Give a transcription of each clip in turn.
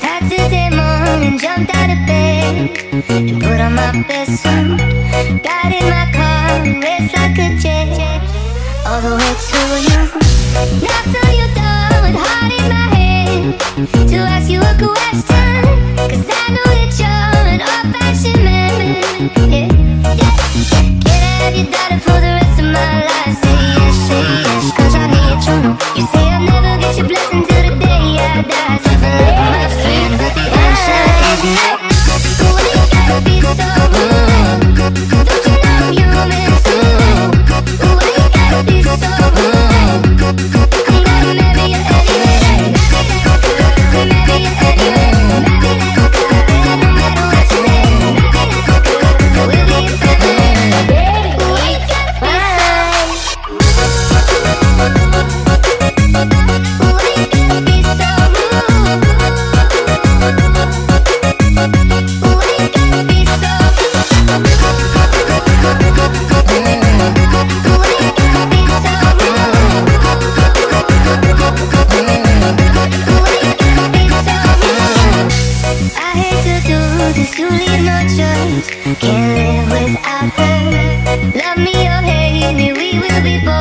Saturday morning, jumped out of bed and put on my best suit. Got in my car and raced like a jet, all the way to you. Knocked on your door with heart in my hand to ask you a question, cause I know that you're an old-fashioned man. Love me or hate me, we will be born.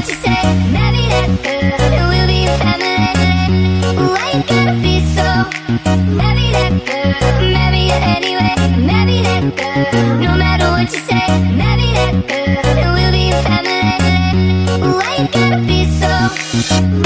Don't you that girl we'll be a family Why you gotta be so? That girl, anyway. That girl, no matter what you say. That girl we'll be a family Why you gotta be so?